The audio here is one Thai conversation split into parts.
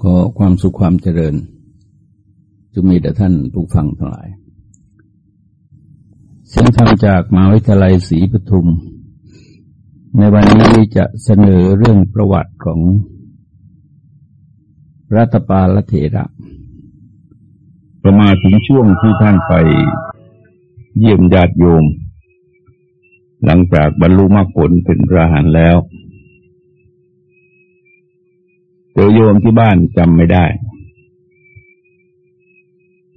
ขอความสุขความเจริญจะมีแต่ท่านผู้ฟังทั้งหลาย เสียงธรรมจากมหาวิทยาลัยศรีปทุม ในวันนี้จะเสนอเรื่องประวัติของรัตปาลเถระ ประมาถึงช่วงที่ท่านไปเยี่ยมญาติโยม หลังจากบรรลุมรรคผลเป็นพระหันแล้ว เจอโยมที่บ้านจำไม่ได้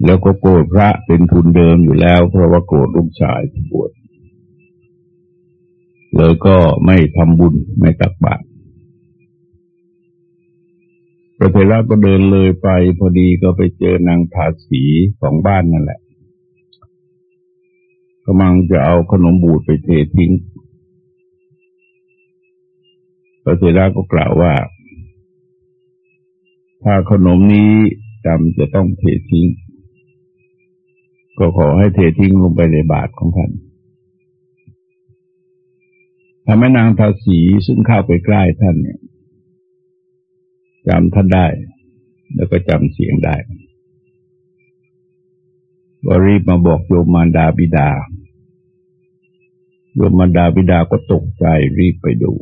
แล้วก็โกรธพระเป็นทุนเดิมอยู่แล้ว เพราะว่าโกรธลูกชายที่บวชเลยก็ไม่ทำบุญไม่ตักบาตรพระเทระก็เดินเลยไปพอดีก็ไปเจอนางภาษีของบ้านนั่นแหละกำลังจะเอาขนมบูดไปเททิ้งพระเทระก็กล่าวว่า ถ้าขนมนี้จำจะต้องเททิ้ง ก็ขอให้เททิ้งลงไปในบาทของท่านทำให้นางทาสีซึ่งเข้าไปใกล้ท่านเนี่ยจำท่านได้ แล้วก็จำเสียงได้ก็รีบมาบอกโยมมารดาบิดา โยมมารดาบิดาก็ตกใจรีบไปดู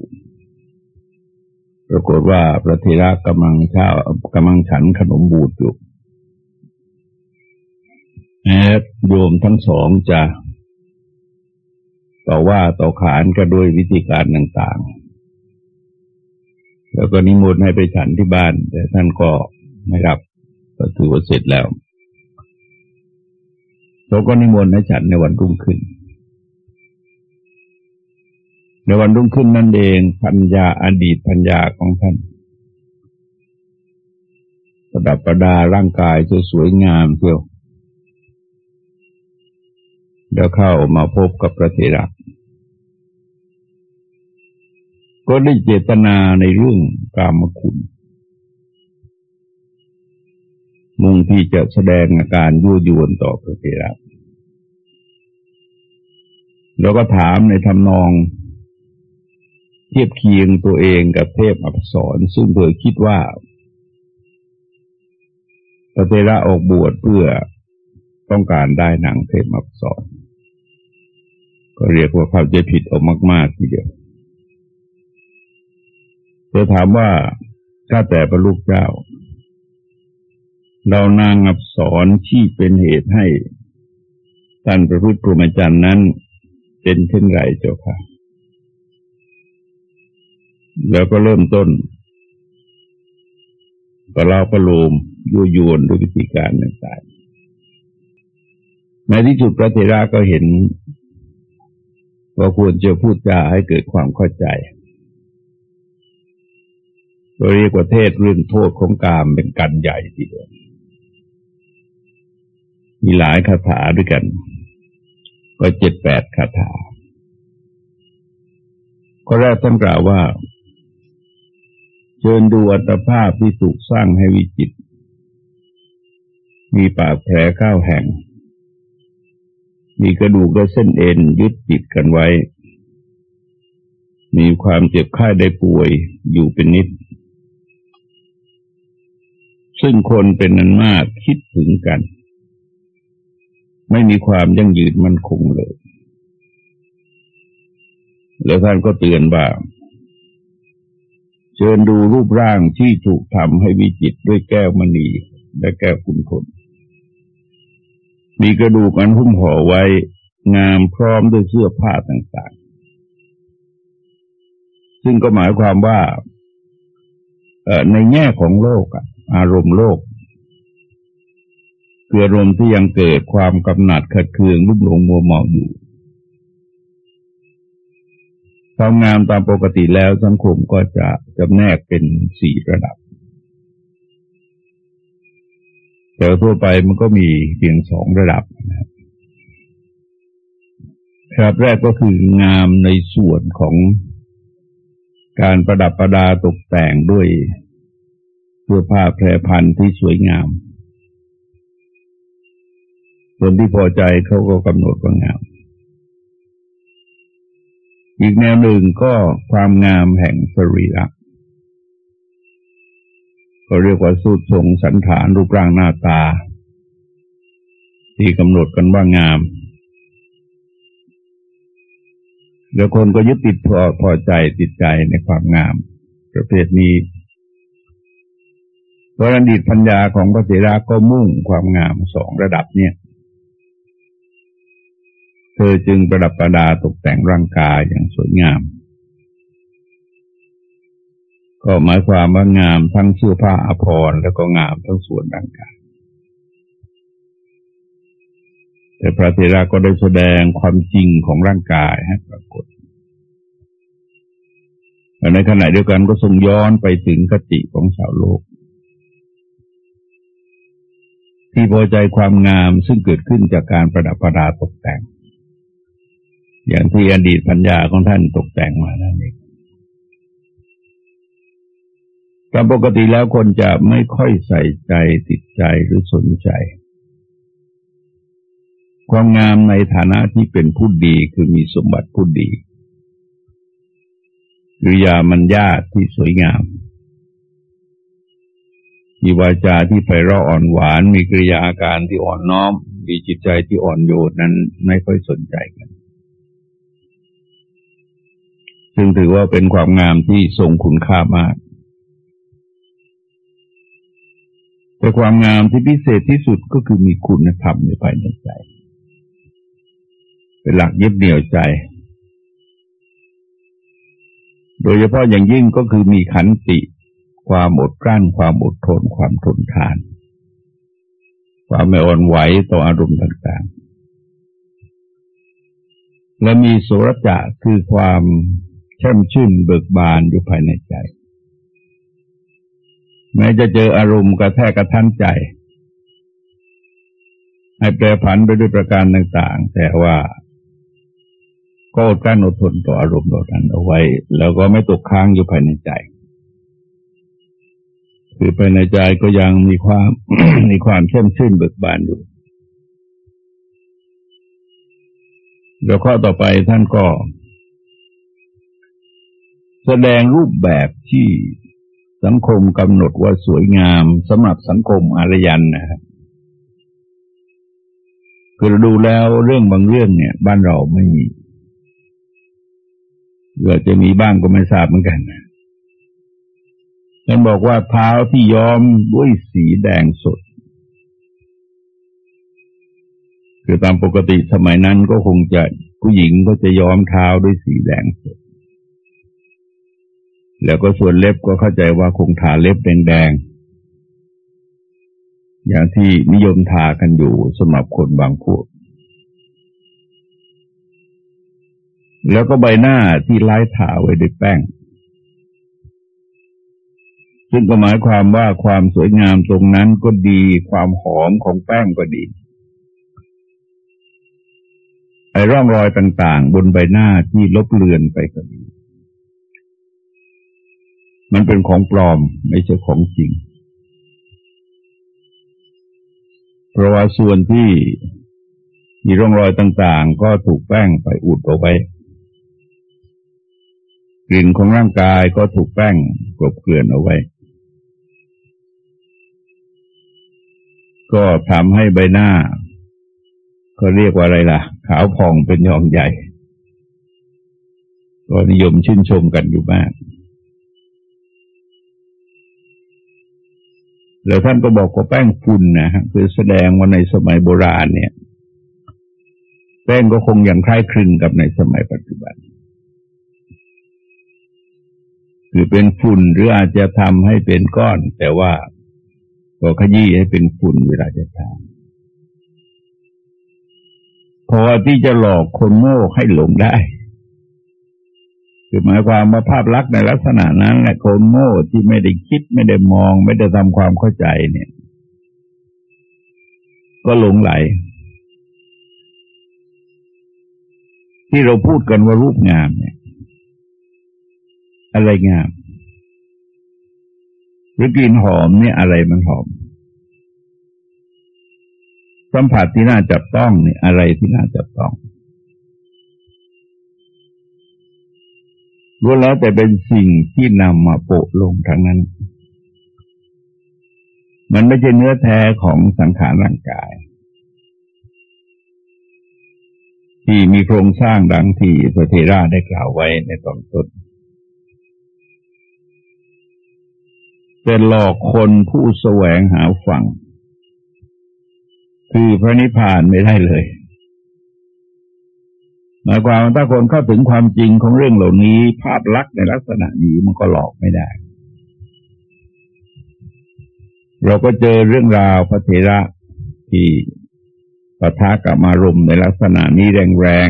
ปรากฏว่าพระเทระกำลังเช้ากำลังฉันขนมบูดอยู่แม้โยมทั้งสองจะต่อว่าต่อขานก็ด้วยวิธีการต่างๆ แล้วก็นิมนต์ให้ไปฉันที่บ้าน แต่ท่านก็ไม่รับก็ถือว่าเสร็จแล้วเราก็นิมนต์ให้ฉันในวันรุ่งขึ้น ในวันรุ่งขึ้นนั่นเองพัญญาอดีตพัญญาของท่าน ประดับประดาร่างกายจะสวยงามเที่ยวแล้วเข้ามาพบกับพระเถระก็ได้เจตนาในเรื่องกามคุณมุ่งที่จะแสดงอาการยั่วยวนต่อพระเถระแล้วก็ถามในทำนอง เทียบเคียงตัวเองกับเทพอักษร ซึ่งเธอคิดว่าพระเทระออกบวชเพื่อต้องการได้นังเทพอักษร ก็เรียกว่าเขาใจผิดออกมาก ๆ ทีเดียวเธอถามว่าถ้าแต่พระลูกเจ้า เรานางอักษรที่เป็นเหตุให้ท่านพระพุทธพรหมจรรย์นั้น เป็นเช่นไรเจ้าค่ะ แล้วก็เริ่มต้นก็เล่าประโลมยั่วยวนด้วยวิธีการต่างๆ ในที่สุดพระเทระก็เห็นว่าควรจะพูดจาให้เกิดความเข้าใจเราเรียกว่าเทศเรื่องโทษของกามเป็นกันใหญ่ทีเดียวมีหลายคาถาด้วยกัน ก็เจ็ดแปดคาถาก็แรกท่านกล่าวว่า เชิญดูอัตภาพที่ถูกสร้างให้วิจิต มีปากแผลเก้าแห่ง มีกระดูกและเส้นเอ็นยึดติดกันไว้ มีความเจ็บไข้ได้ป่วยอยู่เป็นนิด ซึ่งคนเป็นนันมากคิดถึงกัน ไม่มีความยั่งยืนมั่นคงเลย แล้วท่านก็เตือนว่า ชิญดูรูปร่างที่ถูกทำให้วิจิตด้วยแก้วมณีและแก้วคุณคนมีกระดูกอันหุ้มห่อไว้งามพร้อมด้วยเสื้อผ้าต่างๆ ซึ่งก็หมายความว่าในแง่ของโลกอารมณ์โลกคืออารมณ์ที่ยังเกิดความกำหนัดขัดเคืองรุ่มหลงมัวเมาอยู่ ความงามตามปกติแล้วสังคมก็จะจำแนกเป็นสี่ระดับ แต่ทั่วไปมันก็มีเพียงสองระดับนะครับแรกก็คืองามในส่วนของการประดับประดาตกแต่งด้วยเสื้อผ้าแพรพันที่สวยงาม คนที่พอใจเขาก็กำหนดว่างาม อีกแนวหนึ่งก็ความงามแห่งสรีระก็เรียกว่าสูตรทรงสันฐานรูปร่างหน้าตา ที่กำหนดกันว่างาม แล้วคนก็ยึดติดพอพอใจติดใจในความงาม ประเภทนี้เพราะอดีตปัญญาของพระเถระก็มุ่งความงามสองระดับเนี่ย ธอจึงประดับประดาตกแต่งร่างกายอย่างสวยงาม ก็หมายความว่างามทั้งเสื้อผ้าอภรรแล้วก็งามทั้งส่วนร่างกาย แต่พระเถระก็ได้แสดงความจริงของร่างกายให้ปรากฏในขณะเดียวกันก็ทรงย้อนไปถึงกติของสาวโลก ที่พอใจความงามซึ่งเกิดขึ้นจากการประดับประดาตกแต่ง อย่างที่อดีตปัญญาของท่านตกแต่งมานั่นเองตามปกติแล้วคนจะไม่ค่อยใส่ใจติดใจหรือสนใจ ความงามในฐานะที่เป็นผู้ดีคือมีสมบัติผู้ดีหรือยามันญาที่สวยงาม มีวาจาที่ไพเราะอ่อนหวาน มีกริยาอาการที่อ่อนน้อม มีจิตใจที่อ่อนโยนนั้นไม่ค่อยสนใจกัน ซึ่งถือว่าเป็นความงามที่ทรงคุณค่ามาก แต่ความงามที่พิเศษที่สุดก็คือมีคุณธรรมในภายในใจ เป็นหลักยึดเหนี่ยวใจ โดยเฉพาะอย่างยิ่งก็คือมีขันติ ความอดกลั้น ความอดทน ความทนทาน ความไม่อ่อนไหวต่ออารมณ์ต่างๆและมีโสรจะคือความ แช่มชื่นเบิกบานอยู่ภายในใจ แม้จะเจออารมณ์กระแทกกระทันใจ ให้แปรผันไปด้วยประการต่าง ๆ แต่ว่าก็อดกลั้นอดทนต่ออารมณ์เหล่านั้นเอาไว้ แล้วก็ไม่ตกค้างอยู่ภายในใจ คือภายในใจก็ยังมีความมีความเข้มชื่นเบิกบานอยู่แล้วข้อต่อไปท่านก็ แสดงรูปแบบที่สังคมกำหนดว่าสวยงามสำหรับสังคมอารยันนะครับคือดูแล้วเรื่องบางเรื่องเนี่ย บ้านเราไม่มีเกิดจะมีบ้างก็ไม่ทราบเหมือนกันท่านบอกว่าเท้าที่ย้อมด้วยสีแดงสด คือตามปกติสมัยนั้นก็คงจะผู้หญิงก็จะย้อมเท้าด้วยสีแดงสด แล้วก็ส่วนเล็บก็เข้าใจว่าคงทาเล็บแดงๆ อย่างที่นิยมทากันอยู่สำหรับคนบางพวก แล้วก็ใบหน้าที่ไล่ทาไว้ด้วยแป้ง ซึ่งก็หมายความว่าความสวยงามตรงนั้นก็ดี ความหอมของแป้งก็ดี ไอ้ร่องรอยต่างๆ บนใบหน้าที่ลบเลือนไปก็ดี มันเป็นของปลอมไม่ใช่ของจริง เพราะว่าส่วนที่มีร่องรอยต่างๆ ก็ถูกแป้งไปอุดเอาไว้ กลิ่นของร่างกายก็ถูกแป้งกลบเกลื่อนเอาไว้ ก็ทำให้ใบหน้า ก็เรียกว่าอะไรล่ะ ขาวผ่องเป็นยองใหญ่ ก็นิยมชื่นชมกันอยู่มาก แล้วท่านก็บอกว่าแป้งฝุ่นนะฮะคือแสดงว่าในสมัยโบราณเนี่ย แป้งก็คงอย่างคล้ายคลึงกับในสมัยปัจจุบันคือเป็นฝุ่นหรืออาจจะทำให้เป็นก้อน แต่ว่าก็ขยี้ให้เป็นฝุ่นเวลาจะทำพอที่จะหลอกคนโง่ให้หลงได้ คือหมายความว่าภาพลักษณ์ในลักษณะนั้นแหละคนโง่ที่ไม่ได้คิดไม่ได้มอง ไม่ได้ทำความเข้าใจเนี่ย ก็หลงไหล ที่เราพูดกันว่ารูปงามเนี่ย อะไรงาม หรือกลิ่นหอมเนี่ยอะไรมันหอม สัมผัสที่น่าจับต้องเนี่ยอะไรที่น่าจับต้อง ล้วนแล้วแต่เป็นสิ่งที่นำมาโปะลงทั้งนั้น มันไม่ใช่เนื้อแท้ของสังขารร่างกาย ที่มีโครงสร้างดังที่พระเทราได้กล่าวไว้ในตอนต้นเป็นหลอกคนผู้แสวงหาฝั่ง คือพระนิพพานไม่ได้เลย หมายความว่าถ้าคนเข้าถึงความจริงของเรื่องเหล่านี้ ภาพลักษณ์ในลักษณะนี้มันก็หลอกไม่ได้ เราก็เจอเรื่องราวพระเถระที่ปะทะกับมารมในลักษณะนี้แรง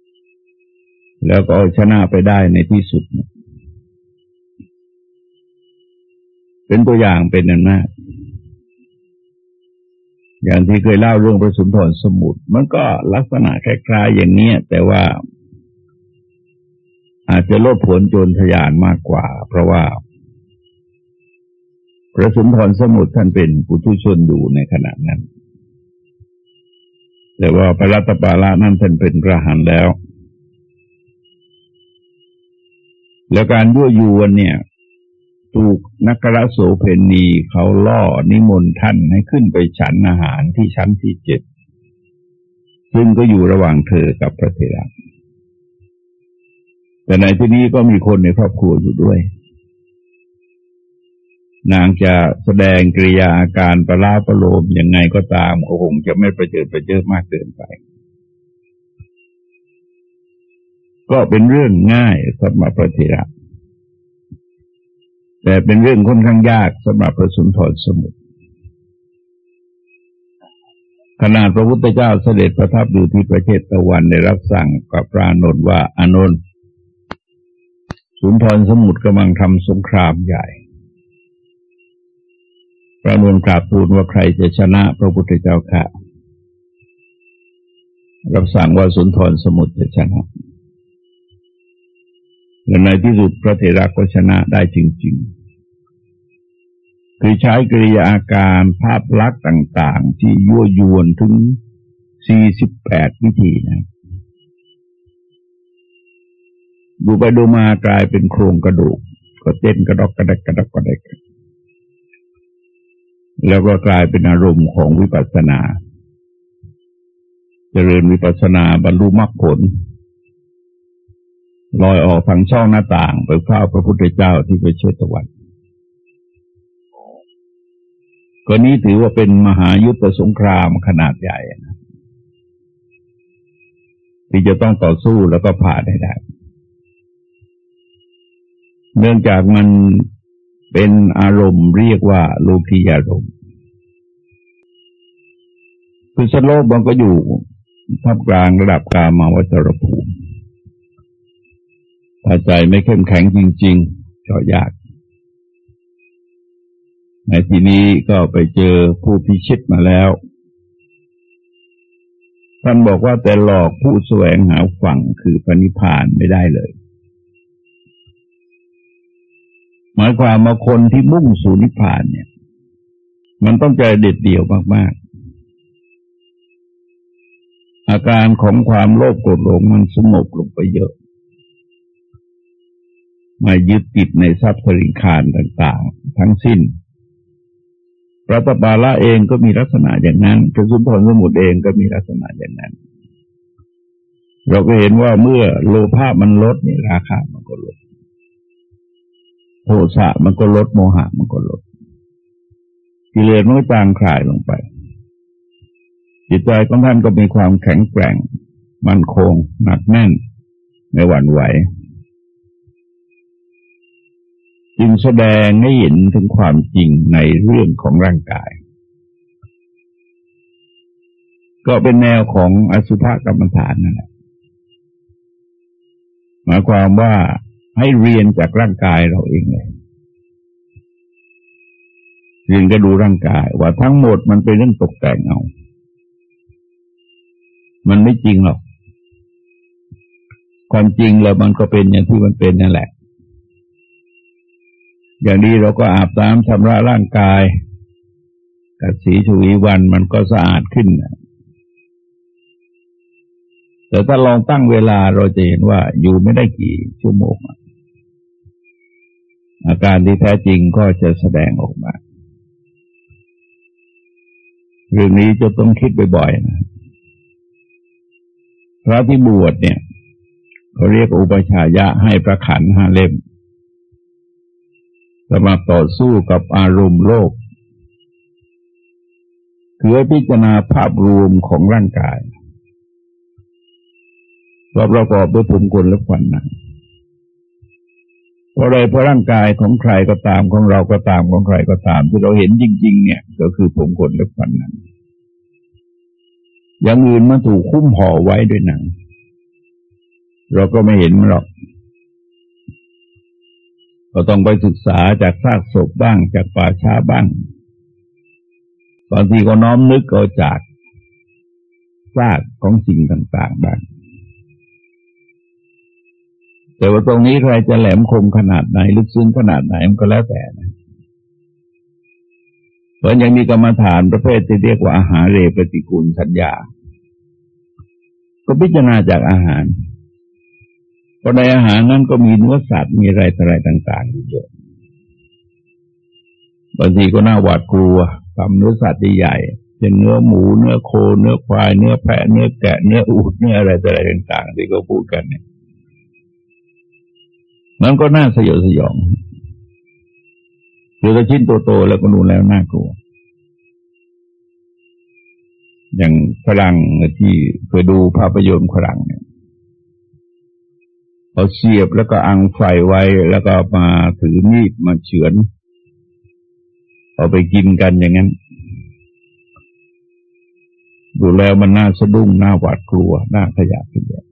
ๆ แล้วก็ชนะไปได้ในที่สุด เป็นตัวอย่างเป็นอันมาก อย่างที่เคยเล่าเรื่องพระสุนทรสมุทรมันก็ลักษณะคล้ายๆอย่างนี้แต่ว่า อาจจะลดผลโจรทยานมากกว่า เพราะว่า พระสุนทรสมุทรท่านเป็นปุถุชนอยู่ในขณะนั้น แต่ว่าพระรัตปาละนั้นท่านเป็นกระหันแล้ว แล้วการยั่วยวนเนี่ย ถูกนักรโสเพณีเขาล่อนิมนต์ท่านให้ขึ้นไปฉันอาหารที่ชั้นที่เจ็ดซึ่งก็อยู่ระหว่างเธอกับพระเทระแต่ในที่นี้ก็มีคนในครอบครัวอยู่ด้วย นางจะแสดงกริยาอาการประลาประโลมยังไงก็ตามก็คงจะไม่ประเจิดประเจิดมากเกินไป ก็เป็นเรื่องง่ายสำหรับพระเทระ แต่เป็นเรื่องค่อนข้างยากสำหรับพระสุนทรสมุทรขนาดพระพุทธเจ้าเสด็จประทับอยู่ที่ประเทศตะวันได้รับสั่งกับพระนนท์ว่าอานนท์สุนทรสมุทรกำลังทำสงครามใหญ่ พระนนท์กราบทูลว่าใครจะชนะพระพุทธเจ้าค่ะ รับสั่งว่าสุนทรสมุทรจะชนะและในที่สุดพระเถระก็ชนะได้จริง ๆ คือใช้กริยาอาการภาพลักษณ์ต่าง ๆ ที่ยั่วยวนถึงสี่สิบแปดวิธีนะดูไปดูมากลายเป็นโครงกระดูก ก็เต้นกระดกกระดกกระดกกระดกแล้วก็กลายเป็นอารมณ์ของวิปัสสนาเจริญวิปัสสนาบรรลุมรรคผลลอยออกทางช่องหน้าต่าง ไปเฝ้าพระพุทธเจ้าที่ไปเชตวัน ก็นี้ถือว่าเป็นมหายุทธสงครามขนาดใหญ่นะที่จะต้องต่อสู้แล้วก็ผ่านได้ได้ เนื่องจากมันเป็นอารมณ์เรียกว่าโลกียารมณ์คือสโลกมันก็อยู่ท่ามกลางระดับกามาวัจรภูมิถ้าใจไม่เข้มแข็งจริง ๆ ก็ยาก ในที่นี้ก็ไปเจอผู้พิชิตมาแล้ว ท่านบอกว่าแต่หลอกผู้แสวงหาฝั่งคือปณิพานไม่ได้เลย หมายความว่าคนที่มุ่งสู่นิพพานเนี่ย มันต้องใจเด็ดเดี่ยวมาก ๆ อาการของความโลภโกรธหลงมันสงบลงไปเยอะม่ยึดติดในทรัพย์สินคารต่าง ๆ ทั้งสิ้น พระตบาละเองก็มีลักษณะอย่างนั้นพระสุนทรสมุทรเองก็มีลักษณะอย่างนั้น เราก็เห็นว่าเมื่อโลภะมันลดนี่ราคามันก็ลดโทสะมันก็ลดโมหะมันก็ลดกิเลสมันก็จางคลายลงไป จิตใจของท่านก็มีความแข็งแกร่ง มั่นคง หนักแน่นในหวั่นไหว จึงแสดงให้เห็นถึงความจริงในเรื่องของร่างกาย ก็เป็นแนวของอสุภกรรมฐานนั่นแหละหมายความว่าให้เรียนจากร่างกายเราเองเลยเรียนก็ดูร่างกาย ว่าทั้งหมดมันเป็นเรื่องตกแต่งเอามันไม่จริงหรอก ความจริงแล้วมันก็เป็นอย่างที่มันเป็นนั่นแหละ อย่างนี้เราก็อาบน้ำชำระร่างกาย กับสีชวีวันมันก็สะอาดขึ้น แต่ถ้าลองตั้งเวลาเราจะเห็นว่าอยู่ไม่ได้กี่ชั่วโมง อาการที่แท้จริงก็จะแสดงออกมา เรื่องนี้จะต้องคิดบ่อยๆนะพระที่บวชเนี่ยเขาเรียกอุปชายะให้ประขันห้าเล่ม สมาต่อสู้กับอารมณ์โลกคือพิจารณาภาพรวมของร่างกายว่าประกอบด้วยภูมิกลและควันหนังเพราะอะไรเพราะร่างกายของใครก็ตามของเราก็ตามของใครก็ตาม ที่เราเห็นจริง ๆ เนี่ย ก็คือผมขนและควันหนังอย่างอื่นมันถูกคุ้มห่อไว้ด้วยหนัง เราก็ไม่เห็นมันหรอก เราต้องไปศึกษาจากซากศพบ้าง จากป่าช้าบ้างบางทีก็น้อมนึกเอาจากซากของสิ่งต่าง ๆ บ้าง แต่ว่าตรงนี้ใครจะแหลมคมขนาดไหน ลึกซึ้งขนาดไหนมันก็แล้วแต่นะเพราะยังมีกรรมฐานประเภทที่เรียกว่าอาหารเรปฏิกูลสัญญา ก็พิจารณาจากอาหาร ราะในอาหารนั้นก็มีเนื้อสัตว์มีอะไรอะไรต่างๆอยู่เยอะบางทีก็น่าหวาดกลัวทำเนื้อสัตว์ใหญ่เช่นเนื้อหมูเนื้อโค เนื้อควาย เนื้อแพะเนื้อแกะเนื้ออูดเนื้ออะไรอะไรต่าง ๆ ที่เขาพูดกันเนี่ยมันก็น่าสยดสยองคือถ้าชิ้นโตๆแล้วก็ดูแล้วน่ากลัว อย่างฝรั่งที่เคยดูภาพยนตร์ฝรั่งเนี่ย เอาเสียบแล้วก็อังไฟไว้แล้วก็มาถือมีดมาเฉือน เอาไปกินกันอย่างนั้น ดูแล้วมันน่าสะดุ้งน่าหวาดกลัวน่าขยะขยะ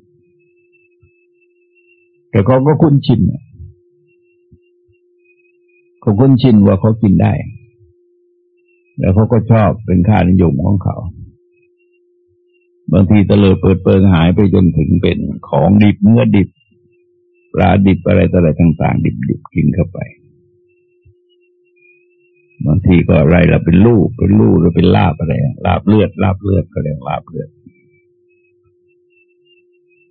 แต่เขาก็คุ้นชินเขาคุ้นชินว่าเขากินได้ แล้วเขาก็ชอบเป็นค่านิยมของเขาบางทีตะเลยเปิดเปิงหายไปจนถึงเป็นของดิบเนื้อดิบ ปลาดิบอะไรต่ออะไรต่าง ๆ ดิบๆกินเข้าไปบางทีก็อะไรเราเป็นลูกเป็นลูกหรือเป็นลาบอะไรลาบเลือดลาบเลือดก็เรียกลาบเลือด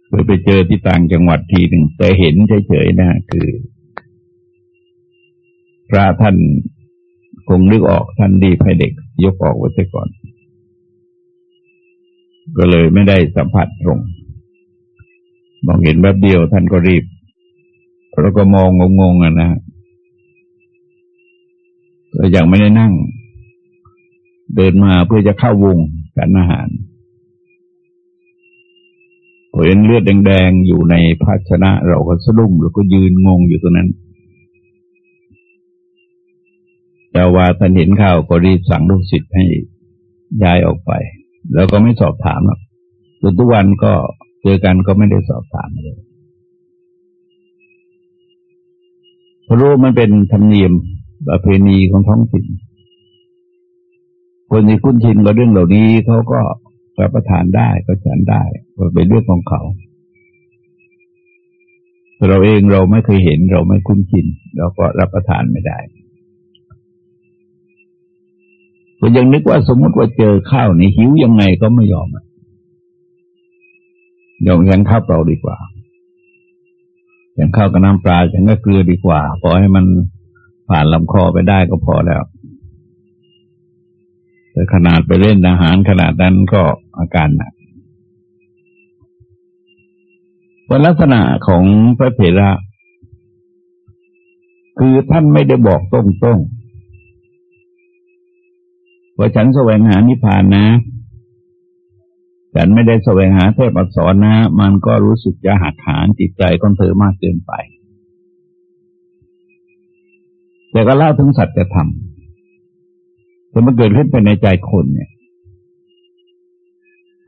เคยไปเจอที่ต่างจังหวัดทีหนึ่งแต่เห็นเฉยๆนะคือ พระท่านคงนึกออกท่านดีให้เด็ก ยกออกไว้ซะก่อน ก็เลยไม่ได้สัมผัสตรง มองเห็นแบบเดียวท่านก็รีบ แล้วก็มองงงๆอะนะก็ยังไม่ได้นั่ง เดินมาเพื่อจะเข้าวงกันอาหารเห็นเลือดแดงๆอยู่ในภาชนะ เราก็สะดุ้งแล้วก็ยืนงงอยู่ตรงนั้นแต่ว่าท่านเห็นข่าวก็รีบสั่งลูกศิษย์ให้ย้ายออกไป แล้วก็ไม่สอบถามหรอกทุกวันก็เจอกันก็ไม่ได้สอบถามเลย เพราะรู้มันเป็นธรรมเนียมประเพณีของท้องถิ่น คนที่คุ้นชินกับเรื่องเหล่านี้เขาก็รับประทานได้ก็ฉันได้ก็เป็นเรื่องของเขา เราเองเราไม่เคยเห็นเราไม่คุ้นชินเราก็รับประทานไม่ได้ก็ยังนึกว่าสมมติว่าเจอข้าวนี่หิวยังไงก็ไม่ยอมยอมยันข้าวเปล่าดีกว่า อย่างข้าวกับน้ำปลาฉันก็เกลือดีกว่าพอให้มันผ่านลำคอไปได้ก็พอแล้ว แต่ขนาดไปเล่นอาหารขนาดนั้นก็อาการหนักวันลักษณะของพระเถระคือท่านไม่ได้บอกตรงๆว่าฉันแสวงหานิพพานนะ ฉันไม่ได้แสวงหาเทพอักษรนะ มันก็รู้สึกจะหักหานจิตใจของเธอมากเกินไป แต่ก็เล่าถึงสัจธรรมแต่มันเกิดขึ้นภายในใจคนเนี่ย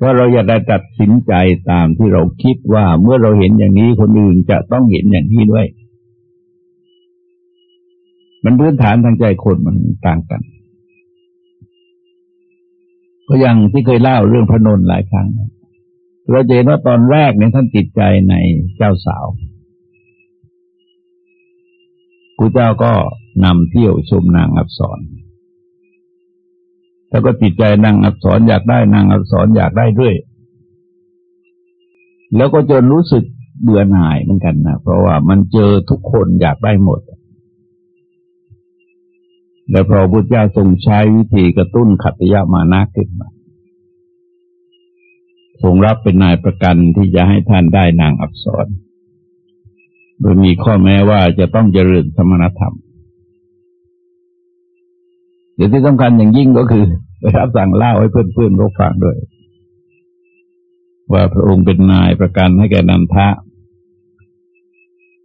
ว่าเราอย่าได้ตัดสินใจตามที่เราคิดว่าเมื่อเราเห็นอย่างนี้คนอื่นจะต้องเห็นอย่างนี้ด้วย มันพื้นฐานทางใจคนมันต่างกัน ก็อย่างที่เคยเล่าเรื่องพระนนท์หลายครั้ง เราเห็นว่าตอนแรกเนี่ยท่านติดใจในเจ้าสาวกูเจ้าก็นำเที่ยวชมนางอับสรแล้วก็ติดใจนางอักษรอยากได้นางอักษรอยากได้ด้วย แล้วก็จนรู้สึกเบื่อหน่ายเหมือนกันนะเพราะว่ามันเจอทุกคนอยากได้หมด แและพระพุทธเจ้าทรงใช้วิธีกระตุ้นขัตยามานะขึ้นมาทรงรับเป็นนายประกันที่จะให้ท่านได้นางอักษรโดยมีข้อแม้ว่าจะต้องเจริญสมณธรรมเดี๋ยวที่สำคัญอย่างยิ่งก็คือไปรับสั่งเล่าให้เพื่อนๆเขาฟังด้วย ว่าพระองค์เป็นนายประกันให้แก่นันทะ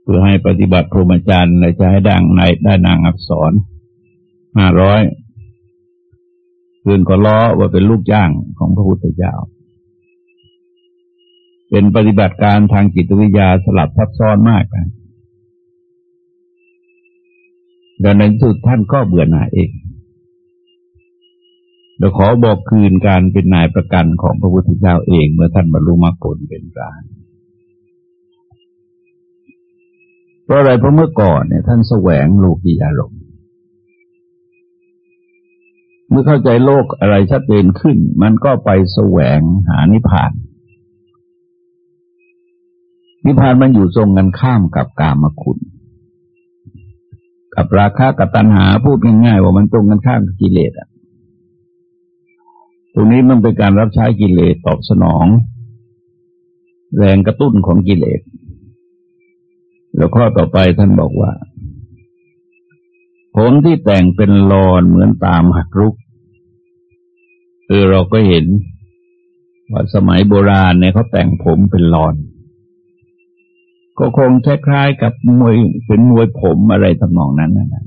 เพื่อให้ปฏิบัติพรหมจรรย์และจะให้ดังในได้นางอักษร ห้าร้อยเพื่อนก็ล้อว่าเป็นลูกจ้างของพระพุทธเจ้า เป็นปฏิบัติการทางจิตวิทยาสลับซับซ้อนมากนะดังนั้นสุดท่านก็เบื่อหน่ายเองเดี๋ยวขอบอกคืนการเป็นนายประกันของพระพุทธเจ้าเองเมื่อท่านบรรลุมรรคผลเป็นกลางเพราะอะไรเพราะเมื่อก่อนเนี่ย ท่านแสวงโลกีอารมณ์ เมื่อเข้าใจโลกอะไรชัดเจนขึ้น มันก็ไปแสวงหานิพพาน นิพพานมันอยู่ทรงกันข้ามกับกามคุณ กับราคะกับตัณหาพูดง่ายๆว่ามันตรงกันข้ามกับกิเลสอะ ตรงนี้มันเป็นการรับใช้กิเลสตอบสนอง แรงกระตุ้นของกิเลสแล้วข้อต่อไปท่านบอกว่า ผมที่แต่งเป็นลอนเหมือนตามหักรุกเออเราก็เห็น ว่าสมัยโบราณเนี่ยเขาแต่งผมเป็นลอน ก็คงคล้ายๆกับมวยเป็นมวยผมอะไรทำนองนั้นนะ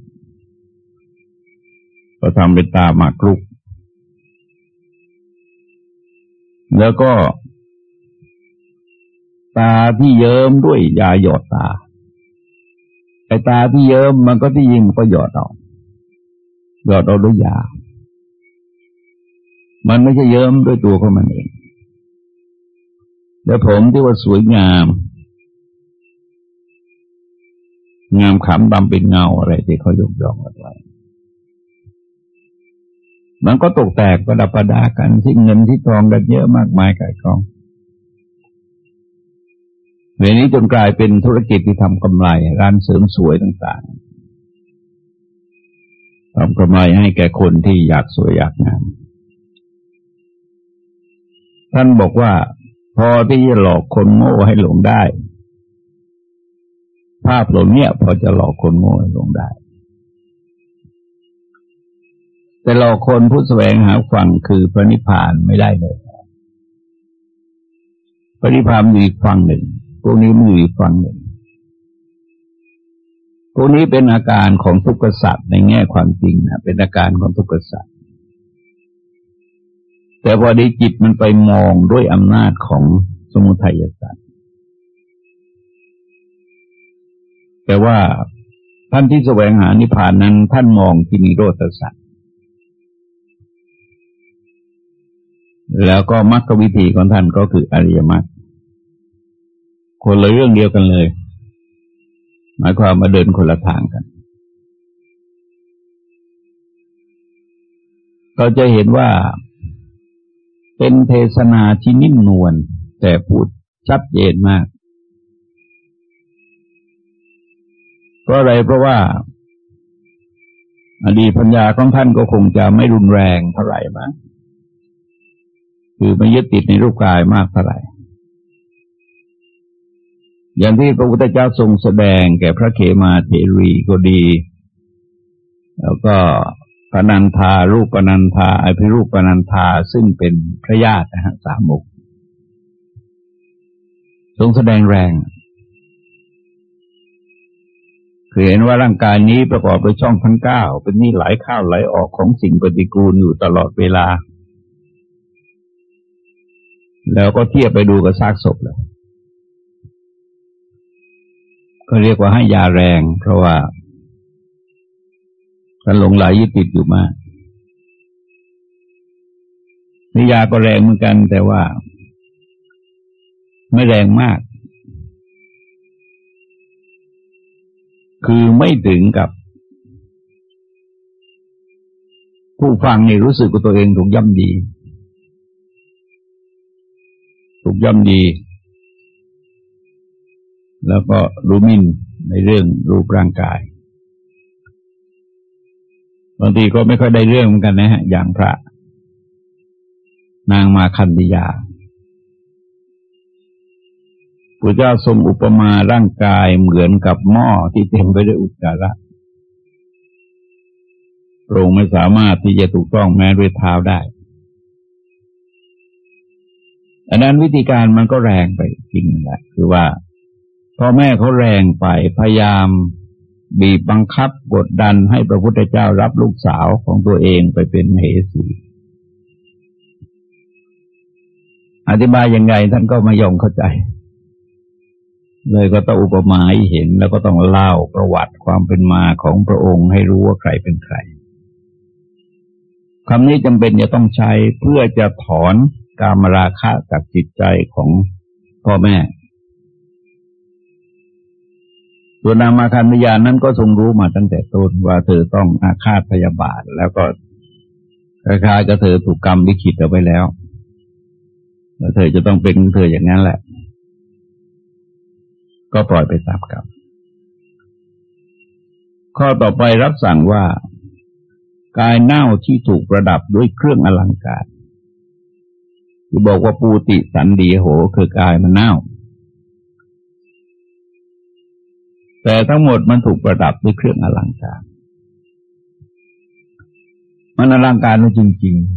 ก็ทำเป็นตาหมากรุก แล้วก็ ตาที่เยิ้มด้วยยาหยอดตา ตาที่เยิ้มมันก็ที่ยิงมันก็หยอดเอาหยอดเอาด้วยยา มันไม่ใช่เยิ้มด้วยตัวของมันเอง แล้วผมที่ว่าสวยงาม งามขำดำเป็นเงาอะไรที่เขายกย่องอาไว้มันก็ตกแตกประดับประดากันที่เงินที่ทองกันเยอะมากมายกายกอง เวลนี้จนกลายเป็นธุรกิจที่ทำกำไรร้านเสริมสวยต่างๆทำกำไรให้แก่คนที่อยากสวยอยากงาม ท่านบอกว่า พอที่จะหลอกคนโง่ให้หลงได้ ภาพหล่านี้พอจะหลอกคนโง่ให้หลงได้ แต่เราคนผู้แสวงหาฝั่งคือพระนิพพานไม่ได้เลยพระนิพพานมีฝั่งหนึ่ง พวกนี้มีอีกฝั่งหนึ่งพวกนี้เป็นอาการของทุกขสัตว์ในแง่ความจริงนะเป็นอาการของทุกขสัตว์แต่พอดีจิตมันไปมองด้วยอำนาจของสมุทัยสัตว์แต่ว่าท่านที่แสวงหานิพพานนั้น ท่านมองที่นิโรธสัตว์แล้วก็มรรควิธีของท่านก็คืออริยมรรค คนละเรื่องเดียวกันเลย หมายความมาเดินคนละทางกัน ก็จะเห็นว่าเป็นเทศนาที่นิ่มนวลแต่พูดชัดเจนมากเพราะอะไรเพราะว่า อดีตปัญญาของท่านก็คงจะไม่รุนแรงเท่าไหร่มั้งคือไม่ยึดติดในรูปกายมากเท่าไหร่ อย่างที่พระพุทธเจ้าทรงแสดงแก่พระเขมาเทรีก็ดี แล้วก็ปนันทารูปปนันทาอภิรูปปนันทาซึ่งเป็นพระญาตินะฮะสามุกทรงแสดงแรงคือเห็นว่าร่างกายนี้ประกอบด้วยช่องทั้งเก้าเป็นนี่ไหลเข้าไหลออกของสิ่งปฏิกูลอยู่ตลอดเวลา แล้วก็เทียบไปดูกับซากศพเลย ก็เรียกว่าให้ยาแรง เพราะว่าการหลงไหลยึดติดอยู่มากนิยาก็แรงเหมือนกัน แต่ว่า ไม่แรงมาก คือไม่ถึงกับ ผู้ฟังนี่รู้สึกว่าตัวเองถูกย่ำดี ถูกย่ำดี แล้วก็รู้มินในเรื่องรูปร่างกาย บางทีก็ไม่ค่อยได้เรื่องเหมือนกันนะฮะ อย่างพระ นางมาคันธิยาพระเจ้าทรงอุปมาร่างกายเหมือนกับหม้อที่เต็มไปด้วยอุจจาระพรงไม่สามารถที่จะถูกต้องแม้ด้วยเท้าได้อันนั้นวิธีการมันก็แรงไปจริงแหละ คือว่า พ่อแม่เขาแรงไปพยายามบีบบังคับกดดันให้พระพุทธเจ้ารับลูกสาวของตัวเองไปเป็นเหสี อธิบายยังไงท่านก็ไม่ยอมเข้าใจ เลยก็ต้องอุปมาให้เห็นแล้วก็ต้องเล่าประวัติความเป็นมาของพระองค์ให้รู้ว่าใครเป็นใครคำนี้จำเป็นจะต้องใช้เพื่อจะถอนการมราคะจากจิตใจของพ่อแม่ ตัวนามาคันธยานนั้นก็ทรงรู้มาตั้งแต่ต้นว่าเธอต้องอาฆาตพยาบาท แล้วก็คล้ายๆกับเธอถูกกรรมวิคิดเอาไว้แล้วแล้วเธอจะต้องเป็นเธออย่างนั้นแหละ ก็ปล่อยไปตามกรรมข้อต่อไปรับสั่งว่า กายเน่าที่ถูกประดับด้วยเครื่องอลังการ ที่บอกว่าปูติสันดีโห คือกายมันเน่า แต่ทั้งหมดมันถูกประดับด้วยเครื่องอลังการ มันอลังการจริง ๆ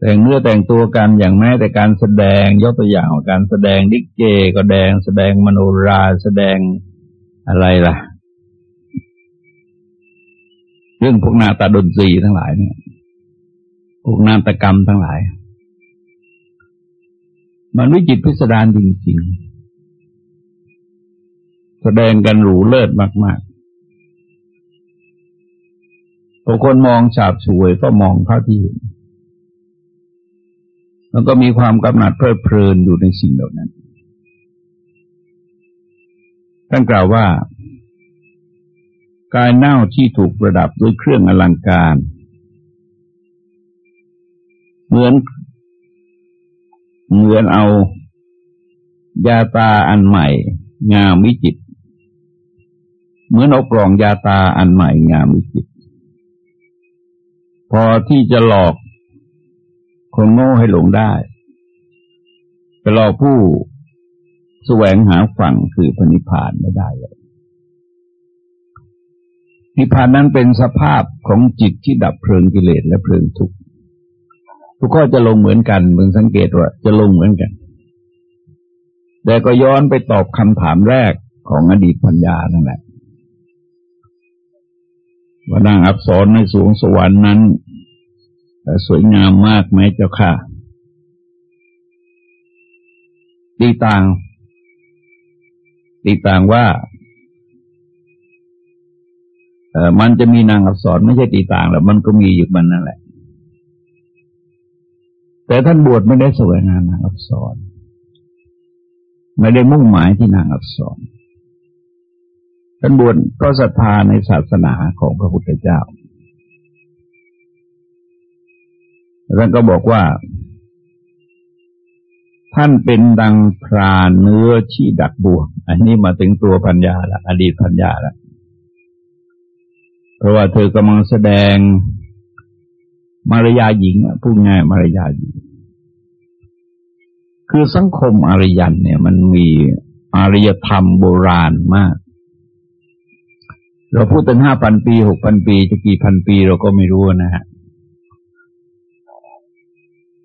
แต่งเนื้อแต่งตัวกันอย่างแม้แต่การแสดงยกตัวอย่างการแสดงดิเกก็แดง แสดงมโนราแสดงอะไรล่ะ เรื่องพวกนาตาดนตรีทั้งหลายเนี่ยพวกนาฏกรรมทั้งหลาย มันวิจิตพิสดารจริง ๆ แสดงกันหรูเลิศมากๆพอคนมองฉาบฉวยก็มองเท่าที่เห็นแล้วก็มีความกำหนัดเพลิดเพลินอยู่ในสิ่งเหล่านั้นท่านกล่าวว่ากายเน่าที่ถูกประดับด้วยเครื่องอลังการ เหมือน เหมือนเอายาตาอันใหม่ งามวิจิต เหมือนเอากล่องยาตาอันใหม่งามวิจิตพอที่จะหลอกคนโง่ให้หลงได้ไปหลอกผู้แสวงหาฝั่งคือพนิพานไม่ได้เลยนิพพานนั้นเป็นสภาพของจิตที่ดับเพลิงกิเลสและเพลิงทุกข์ทุกข้อจะลงเหมือนกันมึงสังเกตว่า จะลงเหมือนกัน แต่ก็ย้อนไปตอบคำถามแรกของอดีตปัญญานั่นแหละ ว่านางอับสรในสวงสวรรค์นั้นสวยงามมากไหมเจ้าค่ะตีต่างตีต่างว่าเออมันจะมีนางอักษรไม่ใช่ตีต่างแล้วมันก็มีอยู่มันนั่นแหละ แต่ท่านบวชไม่ได้สวยงามนางอักษรไม่ได้มุ่งหมายที่นางอักษร ท่านบวชก็ศรัทธาในศาสนาของพระพุทธเจ้าท่านก็บอกว่า ท่านเป็นดังพรานเนื้อที่ดักบวกอันนี้มาถึงตัวพัญญาละอดีตพัญญาละเพราะว่าเธอกำลังแสดงมารยาหญิงพูดง่ายมารยาหญิง คือสังคมอารยันเนี่ย มันมีอารยธรรมโบราณมาก เราพูดถึงห้าพันปีหกพันปี จะกี่พันปีเราก็ไม่รู้นะฮะ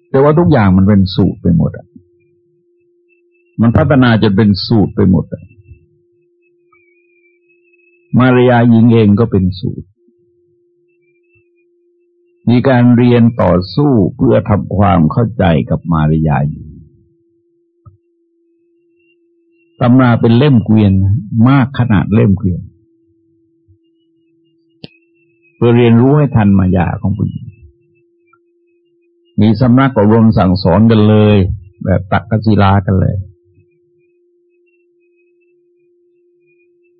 แต่ว่าทุกอย่างมันเป็นสูตรไปหมดอะ มันพัฒนาจนเป็นสูตรไปหมดอะ มารยาหญิงเองก็เป็นสูตร มีการเรียนต่อสู้เพื่อทำความเข้าใจกับมารยาหญิงตำราเป็นเล่มเกวียนมากขนาดเล่มเกวียน เพื่อเรียนรู้ให้ทันมายาของผู้หญิง มีสำนักอบรมสั่งสอนกันเลย แบบตักกศิลากันเลย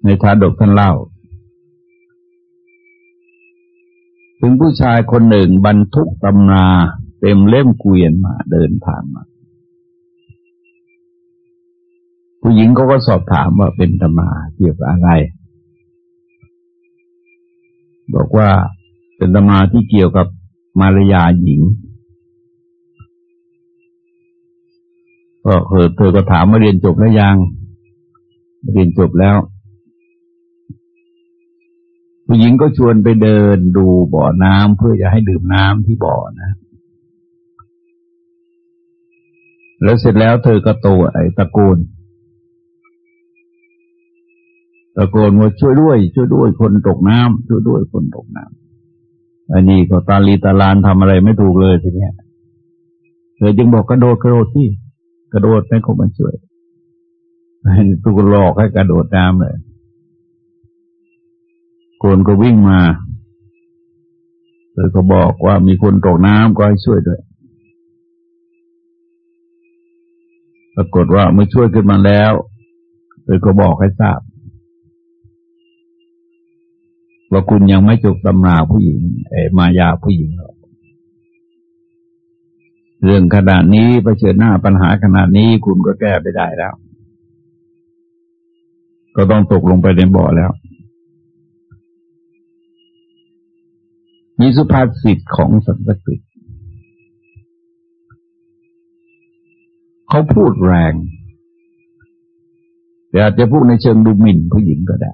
ในทาดกท่านเล่า ถึงผู้ชายคนหนึ่งบรรทุกตำนาเต็มเล่มเกวียนมาเดินทางมาผู้หญิงเขาก็สอบถามว่าเป็นตำนาเกี่ยวกับอะไร บอกว่าเป็นตมาที่เกี่ยวกับมารยาหญิงก็เธอเธอก็ถามมาเรียนจบแล้วยังเรียนจบแล้ว ผู้หญิงก็ชวนไปเดินดูบ่อน้ำเพื่อจะให้ดื่มน้ำที่บ่อนะ แล้วเสร็จแล้วเธอก็โตไอ้ตะโกน ตะโกนว่าช่วยด้วย ช่วยด้วยคนตกน้ำช่วยด้วยคนตกน้ำอันนี้ก็ตาลีตาลานทำอะไรไม่ถูกเลยทีเนี้ยเธอจึงบอกกระโดดกระโดดที่ กระโดดให้เขามาช่วยตุกหลอกให้กระโดดน้ำเลยคนก็วิ่งมาเธอก็บอกว่ามีคนตกน้ำก็ให้ช่วยด้วยปรากฏว่าเมื่อช่วยขึ้นมาแล้วเธอก็บอกให้ทราบ ว่าคุณยังไม่จบตำราผู้หญิงเอมายาผู้หญิงหรอกเรื่องขนาดนี้เผชิญหน้าปัญหาขนาดนี้คุณก็แก้ไปได้แล้ว ก็ต้องตกลงไปในบ่อแล้ว มีสุภาษิตของสันสกฤตเขาพูดแรง แต่อาจจะพูดในเชิงดูหมิ่นผู้หญิงก็ได้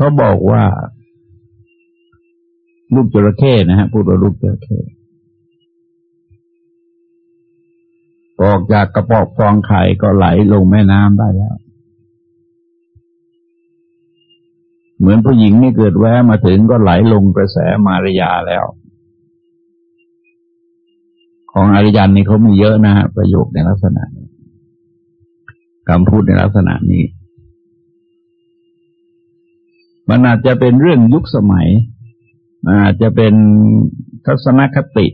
เขาบอกว่า ลูกจระเข้นะฮะพูดว่าลูกจระเข้ออกจากกระปอกฟองไข่ก็ไหลลงแม่น้ำได้แล้ว เหมือนผู้หญิงนี่เกิดแวะมาถึงก็ไหลลงกระแสมารยาแล้ว ของอริยันนี่เขามีเยอะนะฮะประโยคในลักษณะนี้คำพูดในลักษณะนี้ มันอาจจะเป็นเรื่องยุคสมัยมันอาจจะเป็นทัศนคติ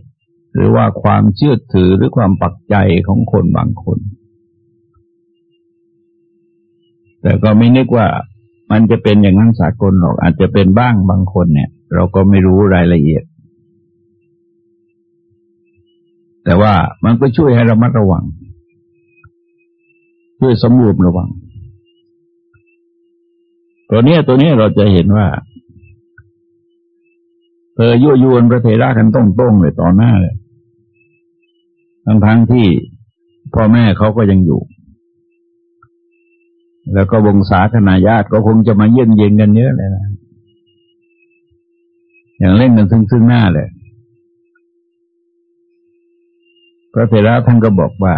หรือว่าความเชื่อถือหรือความปักใจของคนบางคน แต่ก็ไม่นึกว่ามันจะเป็นอย่างนั้นสากลหรอก อาจจะเป็นบ้างบางคนเนี่ย เราก็ไม่รู้รายละเอียด แต่ว่ามันก็ช่วยให้เรามัดระวัง ช่วยสมรณ์ระวัง ตัวนี้ตัวนี้เราจะเห็นว่าเธอยั่วยวนพระเทระกันต้องต้งเลยต่อหน้าเลยทั้งทั้งที่พ่อแม่เขาก็ยังอยู่ แล้วก็วงศาคณาญาติก็คงจะมาเยี่ยมเย็นกันเยอะเลยนะอย่างเล่นกันซึ่งซึ่งหน้าเลยพระเทระท่านก็บอกว่า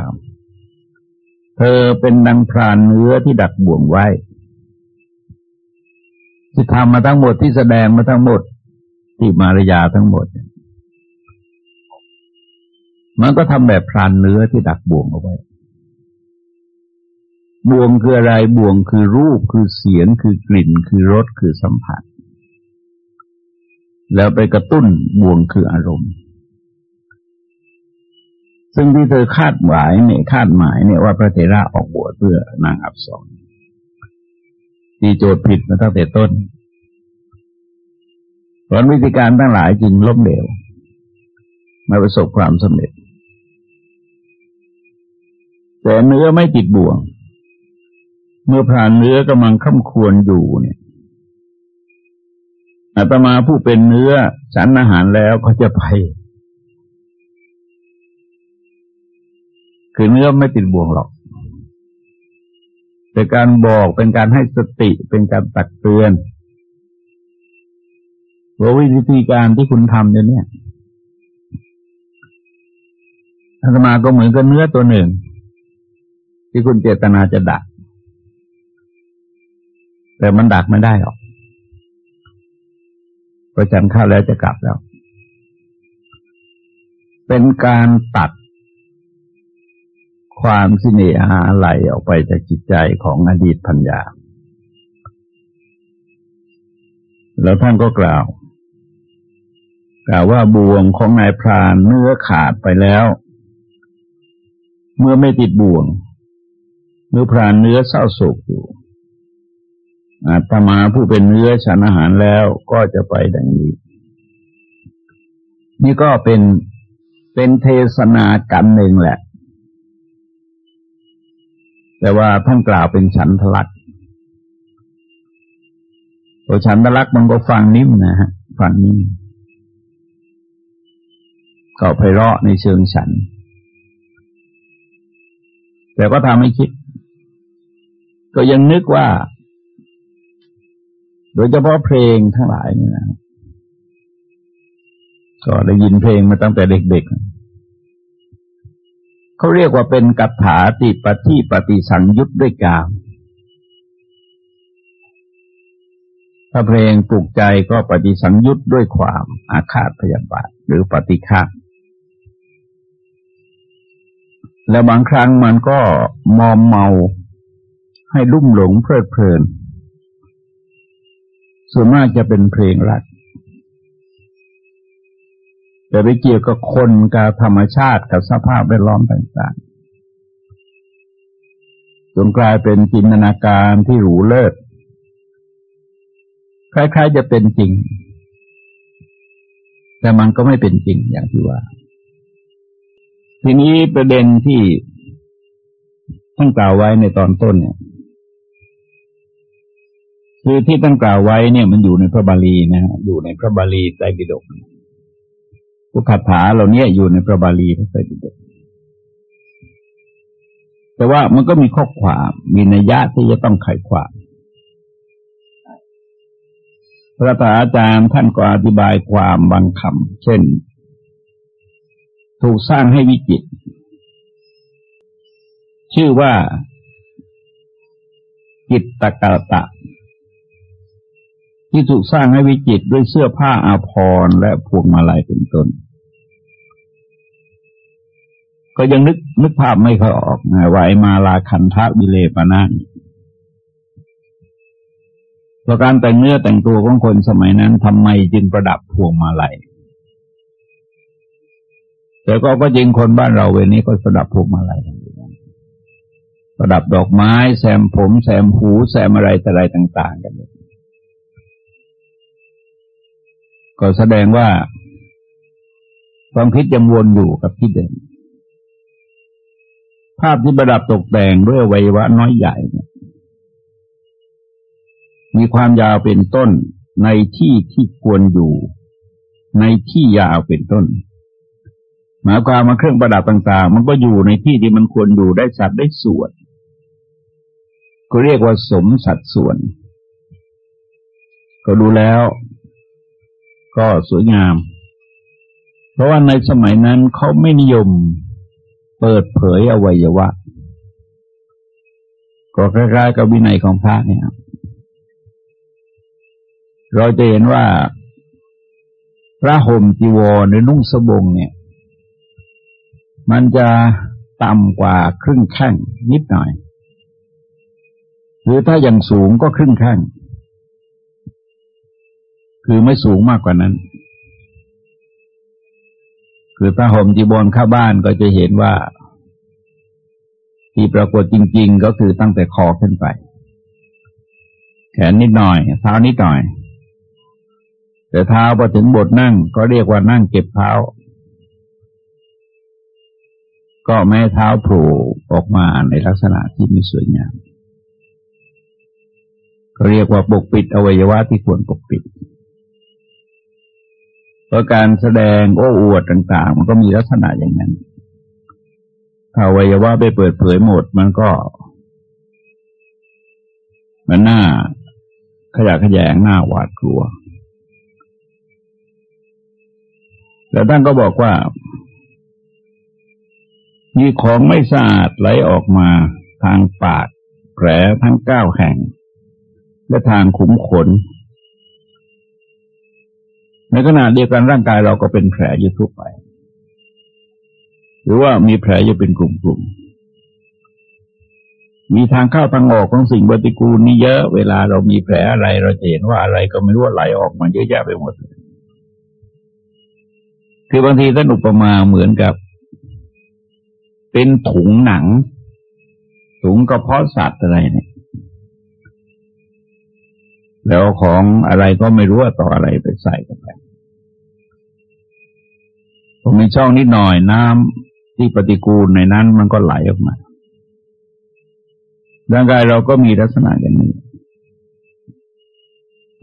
เธอเป็นนางพรานเนื้อที่ดักบ่วงไว้ ที่ทำมาทั้งหมดที่แสดงมาทั้งหมด ที่มารยาทั้งหมด มันก็ทำแบบพรานเนื้อที่ดักบ่วงเอาไว้บ่วงคืออะไรบ่วงคือรูปคือเสียงคือกลิ่นคือรสคือสัมผัส แล้วไปกระตุ้นบ่วงคืออารมณ์ ซึ่งที่เธอคาดหมายเนี่ยคาดหมายเนี่ยว่าพระเทระออกบวชเพื่อนางอับสร ตีโจทย์ผิดมาตั้งแต่ต้นผลวิธีการทั้งหลายจึงล้มเหลวไม่ประสบความสำเร็จ แต่เนื้อไม่ติดบ่วง เมื่อผ่านเนื้อกำลังข้าควรอยู่เนี่ยอาตมาผู้เป็นเนื้อสันอาหารแล้วก็จะไป คือเนื้อไม่ติดบ่วงหรอก แต่การบอกเป็นการให้สติเป็นการตักเตือนว่าวิธีการที่คุณทำเนี่ยอาตมาก็เหมือนกับเนื้อตัวหนึ่ง ที่คุณเจตนาจะดัก แต่มันดักไม่ได้หรอกพอฉันข้าแล้วจะกลับแล้ว เป็นการตัด ความสิเนหาไหลออกไปจากจิตใจของอดีตพัญญา แล้วท่านก็กล่าว กล่าวว่าบ่วงของนายพรานเนื้อขาดไปแล้ว เมื่อไม่ติดบ่วงเนื้อพรานเนื้อเศร้าโศกอยู่อาตมาผู้เป็นเนื้อฉันอาหารแล้วก็จะไปดังนี้ นี่ก็เป็นเป็นเทศนากันหนึ่งแหละ แต่ว่าท่านกล่าวเป็นฉันทลักษณ์โอฉันตลักษ์มันก็ฟังนิ่มนะฮะ ฟังนิ่มก็ไพเราะในเชิงฉัน แต่ก็ทำให้คิด ก็ยังนึกว่า โดยเฉพาะเพลงทั้งหลายนี่นะก็ได้ยินเพลงมาตั้งแต่เด็กๆ เขาเรียกว่าเป็นกัตถาติปฏิปฏิสังยุตด้วยกามถ้าเพลงปลุกใจก็ปฏิสังยุตด้วยความอาฆาตพยาบาทหรือปฏิฆาแล้วบางครั้งมันก็มอมเมาให้ลุ่มหลงเพลิดเพลิน ส่วนมากจะเป็นเพลงรัก แต่ไปเกี่ยวกับคนกับธรรมชาติกับสภาพแวดล้อมต่างๆ จนกลายเป็นจินตนาการที่หรูเลิศคล้ายๆจะเป็นจริง แต่มันก็ไม่เป็นจริงอย่างที่ว่า ทีนี้ประเด็นที่ท่านกล่าวไว้ในตอนต้นเนี่ยคือที่ท่านกล่าวไว้เนี่ยมันอยู่ในพระบาลีนะฮะอยู่ในพระบาลีไตรปิฎก ผู้คาถาเหล่านี้อยู่ในพระบาลีพระไตรปิฎกแต่ว่ามันก็มีข้อความมีนัยยะที่จะต้องไขความพระตาอาจารย์ท่านก็อธิบายความบางคำเช่น ถูกสร้างให้วิจิต ชื่อว่า จิตตกะตะ ที่ถูกสร้างให้วิจิตด้วยเสื้อผ้าอาภรณ์และพวงมาลัยเป็นต้น ก็ยังนึกนึกภาพไม่ค่อยออกนะว่าไอมาลาคันทะวิเลปนาประการแต่งเนื้อแต่งตัวของคนสมัยนั้นทำไมจึงประดับพวงมาลัยแต่ก็ก็จริงคนบ้านเราเวนี้ก็ประดับพวงมาลัยประดับดอกไม้แซมผมแซมหูแซมอะไรแต่อะไรต่าง ๆ กันก็แสดงว่าความคิดยังวนอยู่กับที่เดิม ภาพที่ประดับตกแต่งด้วยวัยวะน้อยใหญ่เนี่ยมีความยาวเป็นต้นในที่ที่ควรอยู่ ในที่ยาวเป็นต้น หมายความมาเครื่องประดับต่าง ๆ มันก็อยู่ในที่ที่มันควรอยู่ได้สัดได้ส่วน ก็เรียกว่าสมสัดส่วน ก็ดูแล้ว ก็สวยงาม เพราะว่าในสมัยนั้นเขาไม่นิยม เปิดเผยอวัยวะ ก็คล้ายๆกับวินัยของพระเนี่ย เราจะเห็นว่า พระห่มจีวรหรือนุ่งสบงเนี่ย มันจะต่ำกว่าครึ่งแข้งนิดหน่อย หรือถ้าอย่างสูงก็ครึ่งแข้งคือไม่สูงมากกว่านั้น คือถ้าห่มจีบอลเข้าบ้านก็จะเห็นว่า ที่ปรากฏจริง ๆ ก็คือตั้งแต่คอขึ้นไป แขนนิดหน่อยเท้านิดหน่อย แต่เท้าพอถึงบทนั่งก็เรียกว่านั่งเก็บเท้า ก็แม้เท้าโผล่ออกมาในลักษณะที่ไม่สวยงามก็เรียกว่าปกปิดอวัยวะที่ควรปกปิด เพราะการแสดงโอ้อวดต่าง ๆ มันก็มีลักษณะอย่างนั้นถ้าวัยวะไปเปิดเผยหมด มันก็ มันหน้าขยะขยงหน้าหวาดกลัวแต่ท่านก็บอกว่า มีของไม่สะอาดไหลออกมาทางปากแผลทั้งเก้าแห่ง และทางขุมขน ในขณะเดียวกันร่างกายเราก็เป็นแผลอยู่ทั่วไป หรือว่ามีแผลอยู่เป็นกลุ่มๆ มีทางเข้าทางออกของสิ่งปฏิกูลนี่เยอะ เวลาเรามีแผลอะไร เราจะเห็นว่าอะไรก็ไม่รู้ไหลออกมาเยอะแยะไปหมด คือบางทีท่านอุปมาเหมือนกับ เป็นถุงหนัง ถุงกระเพาะสัตว์อะไรเนี่ย แล้วของอะไรก็ไม่รู้ว่าต่ออะไรไปใส่กันไปผมมีช่องนิดหน่อยน้ำที่ปฏิกูลในนั้นมันก็ไหลออกมาร่างกายเราก็มีลักษณะอย่างนี้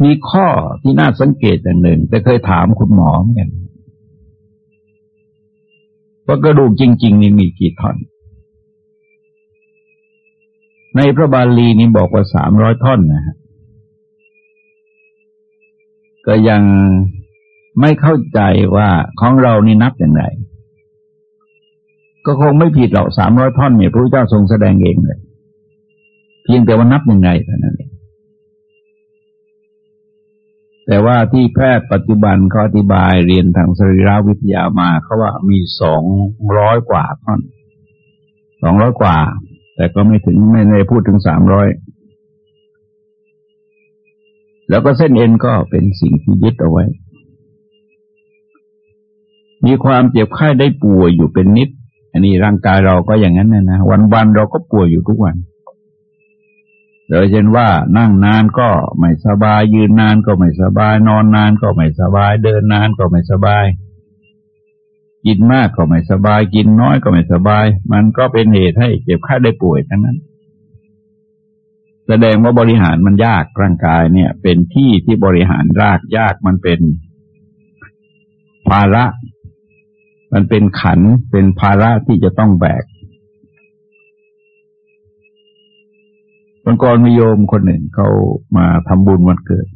มีข้อที่น่าสังเกตอย่างหนึ่ง แต่เคยถามคุณหมอเหมือนกันว่ากระดูกจริง ๆ นี่มีกี่ท่อน ในพระบาลีนี่บอกว่าสามร้อยท่อนนะฮะ ก็ยังไม่เข้าใจว่าของเรานี่นับอย่างไร ก็คงไม่ผิดหรอกสามร้อยท่อนเนี่ยพระเจ้าทรงแสดงเองเลย เพียงแต่ว่านับยังไงเท่านั้นเองแต่ว่าที่แพทย์ปัจจุบันเขาอธิบายเรียนทางสรีรวิทยามาเขาว่ามีสองร้อยกว่าท่อนสองร้อยกว่า แต่ก็ไม่ถึงไม่ได้พูดถึงสามร้อย แล้วก็เส้นเอ็นก็เป็นสิ่งที่ยึดเอาไว้ มีความเจ็บไข้ได้ป่วยอยู่เป็นนิด อันนี้ร่างกายเราก็อย่างนั้นนะนะวันๆเราก็ป่วยอยู่ทุกวันโดยเช่นว่านั่งนานก็ไม่สบาย ยืนนานก็ไม่สบาย นอนนานก็ไม่สบาย เดินนานก็ไม่สบาย กินมากก็ไม่สบาย กินน้อยก็ไม่สบาย มันก็เป็นเหตุให้เจ็บไข้ได้ป่วยทั้งนั้น แสดงว่าบริหารมันยากร่างกายเนี่ย เป็นที่ที่บริหารรากยากมันเป็นภาระ มันเป็นขันเป็นภาระที่จะต้องแบกวันก่อนมีโยมคนหนึ่งเขามาทำบุญวันเกิด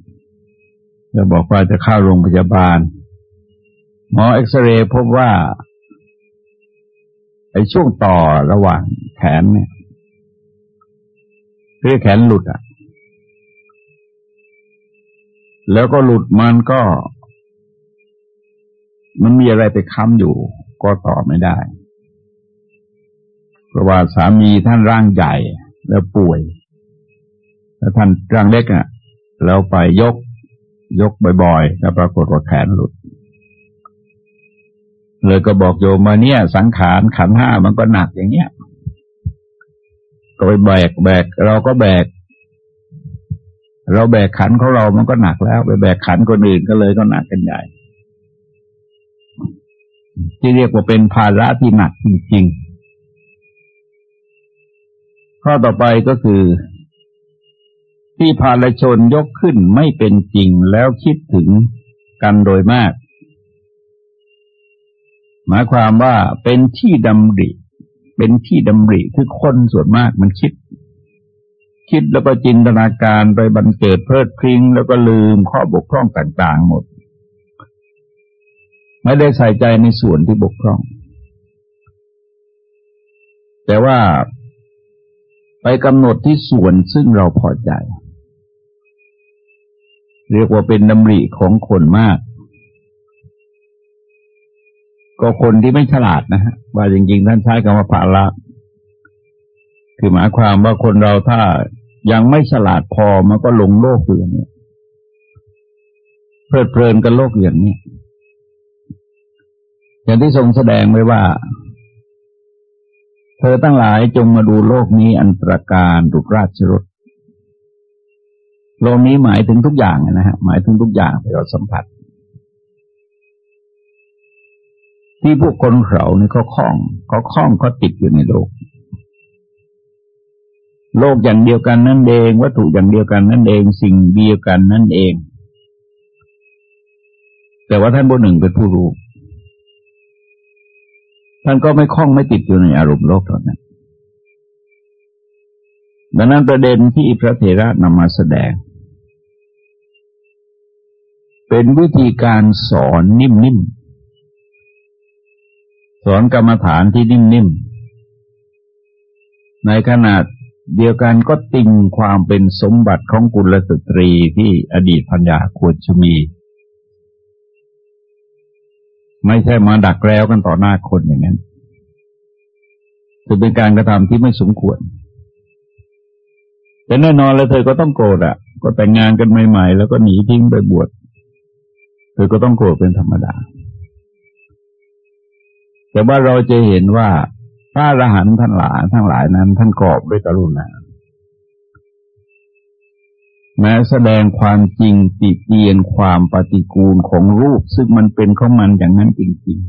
แล้วบอกว่าจะเข้าโรงพยาบาล หมอเอ็กซเรย์พบว่าไอ้ช่วงต่อระหว่างแขนเนี่ย เรียกแขนหลุดอะแล้วก็หลุดมันก็ มันมีอะไรไปค้ำอยู่ ก็ต่อไม่ได้ เพราะว่าสามีท่านร่างใหญ่แล้วป่วย แล้วท่านร่างเล็กอะ แล้วไปยก ยกบ่อยๆแล้วปรากฏว่าแขนหลุด เลยก็บอกโยมมาเนี่ย สังขารขันห้ามันก็หนักอย่างเงี้ย ก็ไปแบกแบก เราก็แบก เราแบกขันของเรามันก็หนักแล้ว ไปแบกขันคนอื่นก็เลยก็หนักกันใหญ่ ที่เรียกว่าเป็นภาระที่หนักจริงๆ ข้อต่อไปก็คือ ที่ภาลชนยกขึ้นไม่เป็นจริงแล้วคิดถึงกันโดยมาก หมายความว่าเป็นที่ดำริ เป็นที่ดำริคือคนส่วนมากมันคิด คิดแล้วก็จินตนาการไปบันเกิดเพลิดพริ้งแล้วก็ลืมข้อบกพร่องต่าง ๆ หมด ไม่ได้ใส่ใจในส่วนที่บกพร่อง แต่ว่าไปกำหนดที่ส่วนซึ่งเราพอใจ เรียกว่าเป็นดำริของคนมาก ก็คนที่ไม่ฉลาดนะฮะว่าจริง ๆ ท่านใช้คำว่าภาระคือหมายความว่าคนเราถ้ายังไม่ฉลาดพอมันก็หลงโลกอย่างนี้เพลิดเพลินกับโลกอย่างนี้อย่างที่ทรงแสดงไว้ว่า เธอตั้งหลายจงมาดูโลกนี้อันตรการดุราชรถโลกนี้หมายถึงทุกอย่างนะฮะหมายถึงทุกอย่างที่เราสัมผัส ที่พวกคนเขานี่เขาคล้องเขาคล้องเขาติดอยู่ในโลก โลกอย่างเดียวกันนั่นเองวัตถุอย่างเดียวกันนั่นเอง สิ่งเดียวกันนั่นเอง แต่ว่าท่านบุหนึ่งเป็นผู้รู้ท่านก็ไม่คล้องไม่ติดอยู่ในอารมณ์โลกเท่านั้นดังนั้นประเด็นที่พระเถระนำมาแสดง เป็นวิธีการสอนนิ่มๆ สอนกรรมฐานที่นิ่มๆ ในขณะเดียวกันก็ติงความเป็นสมบัติของกุลสตรีที่อดีตพัญญาควรจะมี ไม่ใช่มาดักแล้วกันต่อหน้าคนอย่างนั้นถือเป็นการกระทำที่ไม่สมควร แต่แน่นอนแล้วเธอก็ต้องโกรธอะ ก็แต่งงานกันใหม่ ๆ แล้วก็หนีทิ้งไปบวช เธอก็ต้องโกรธเป็นธรรมดา แต่ว่าเราจะเห็นว่าพระอรหันต์ท่านหลายทั้งหลายนั้น ท่านกอบด้วยกรุณาแม้แสดงความจริงติเตียนความปฏิกูลของรูป ซึ่งมันเป็นของมันอย่างนั้นจริง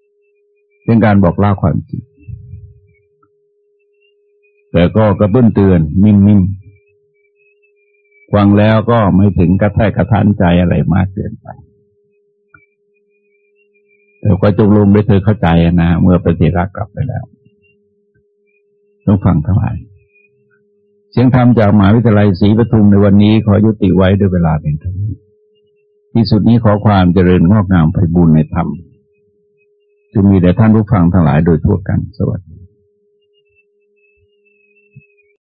ๆเป็นการบอกเล่าความจริง แต่ก็กระเบื้องเตือนนิ่มๆฟังแล้วก็ไม่ถึงกระแทกกระทันใจอะไรมากเกินไป แต่ก็จงลงได้เธอเข้าใจนะเมื่อปฏิรักกลับไปแล้วต้องฟังทั้งหลายเสียงธรรมจากมหาวิทยาลัยศรีปทุมในวันนี้ขอยุติไว้ด้วยเวลาเป็นเท่านี้ที่สุดนี้ขอความเจริญงอกงามไปบุญในธรรมจะมีแด่ท่านผู้ฟังทั้งหลายโดยทั่วกันสวัสดี